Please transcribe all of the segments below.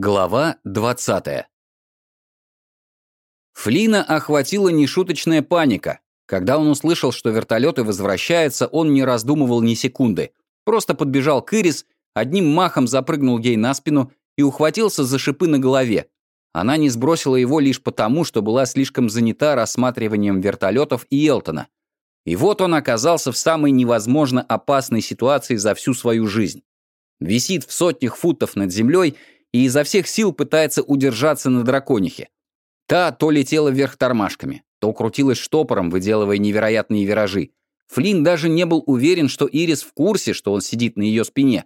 Глава 20 Флина охватила нешуточная паника. Когда он услышал, что вертолеты возвращаются, он не раздумывал ни секунды. Просто подбежал к Ирис, одним махом запрыгнул ей на спину и ухватился за шипы на голове. Она не сбросила его лишь потому, что была слишком занята рассматриванием вертолетов и Элтона. И вот он оказался в самой невозможно опасной ситуации за всю свою жизнь. Висит в сотнях футов над землей и изо всех сил пытается удержаться на драконихе. Та то летела вверх тормашками, то крутилась штопором, выделывая невероятные виражи. Флинн даже не был уверен, что Ирис в курсе, что он сидит на ее спине.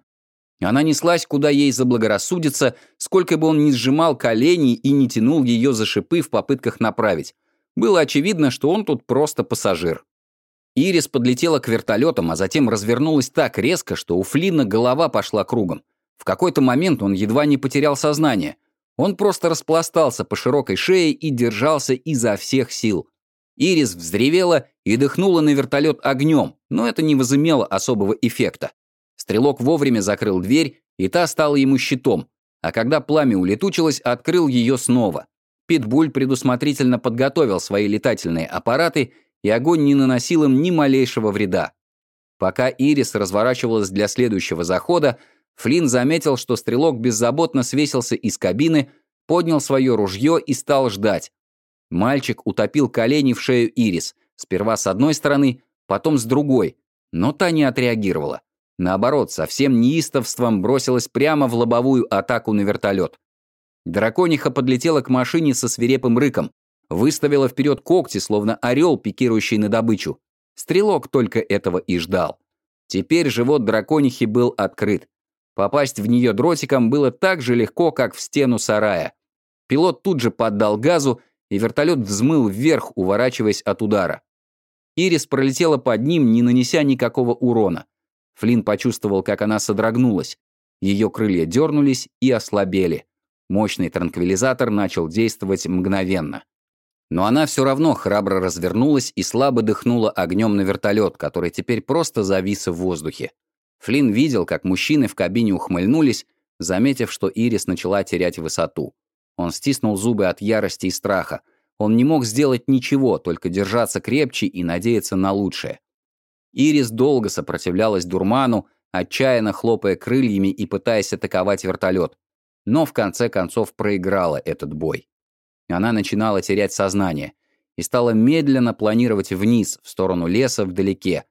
Она неслась, куда ей заблагорассудится, сколько бы он ни сжимал колени и не тянул ее за шипы в попытках направить. Было очевидно, что он тут просто пассажир. Ирис подлетела к вертолетам, а затем развернулась так резко, что у Флина голова пошла кругом. В какой-то момент он едва не потерял сознание. Он просто распластался по широкой шее и держался изо всех сил. Ирис взревела и дыхнула на вертолет огнем, но это не возымело особого эффекта. Стрелок вовремя закрыл дверь, и та стала ему щитом, а когда пламя улетучилось, открыл ее снова. Питбуль предусмотрительно подготовил свои летательные аппараты, и огонь не наносил им ни малейшего вреда. Пока Ирис разворачивалась для следующего захода, Флинн заметил, что стрелок беззаботно свесился из кабины, поднял свое ружье и стал ждать. Мальчик утопил колени в шею Ирис, сперва с одной стороны, потом с другой, но та не отреагировала. Наоборот, со всем неистовством бросилась прямо в лобовую атаку на вертолет. Дракониха подлетела к машине со свирепым рыком, выставила вперед когти, словно орел, пикирующий на добычу. Стрелок только этого и ждал. Теперь живот драконихи был открыт. Попасть в нее дротиком было так же легко, как в стену сарая. Пилот тут же поддал газу, и вертолет взмыл вверх, уворачиваясь от удара. Ирис пролетела под ним, не нанеся никакого урона. Флинн почувствовал, как она содрогнулась. Ее крылья дернулись и ослабели. Мощный транквилизатор начал действовать мгновенно. Но она все равно храбро развернулась и слабо дыхнула огнем на вертолет, который теперь просто завис в воздухе. Флинн видел, как мужчины в кабине ухмыльнулись, заметив, что Ирис начала терять высоту. Он стиснул зубы от ярости и страха. Он не мог сделать ничего, только держаться крепче и надеяться на лучшее. Ирис долго сопротивлялась дурману, отчаянно хлопая крыльями и пытаясь атаковать вертолет. Но в конце концов проиграла этот бой. Она начинала терять сознание и стала медленно планировать вниз, в сторону леса вдалеке,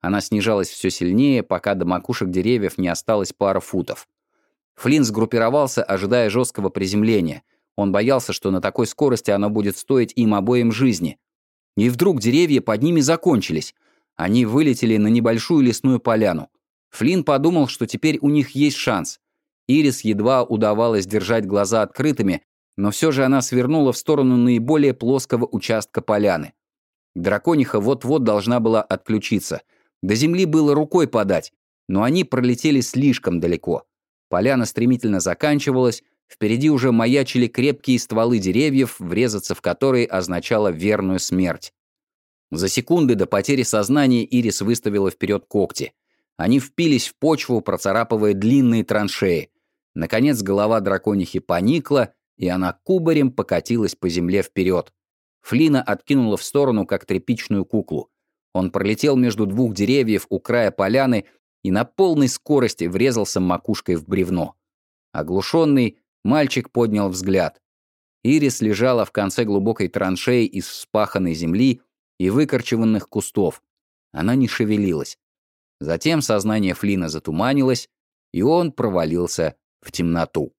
она снижалась все сильнее, пока до макушек деревьев не осталось пара футов. Флинн сгруппировался, ожидая жесткого приземления. Он боялся, что на такой скорости оно будет стоить им обоим жизни. И вдруг деревья под ними закончились. Они вылетели на небольшую лесную поляну. Флинн подумал, что теперь у них есть шанс. Ирис едва удавалось держать глаза открытыми, но все же она свернула в сторону наиболее плоского участка поляны. Дракониха вот-вот должна была отключиться — до земли было рукой подать, но они пролетели слишком далеко. Поляна стремительно заканчивалась, впереди уже маячили крепкие стволы деревьев, врезаться в которые означало верную смерть. За секунды до потери сознания Ирис выставила вперед когти. Они впились в почву, процарапывая длинные траншеи. Наконец голова драконихи поникла, и она кубарем покатилась по земле вперед. Флина откинула в сторону, как тряпичную куклу. Он пролетел между двух деревьев у края поляны и на полной скорости врезался макушкой в бревно. Оглушенный, мальчик поднял взгляд. Ирис лежала в конце глубокой траншеи из вспаханной земли и выкорчеванных кустов. Она не шевелилась. Затем сознание Флина затуманилось, и он провалился в темноту.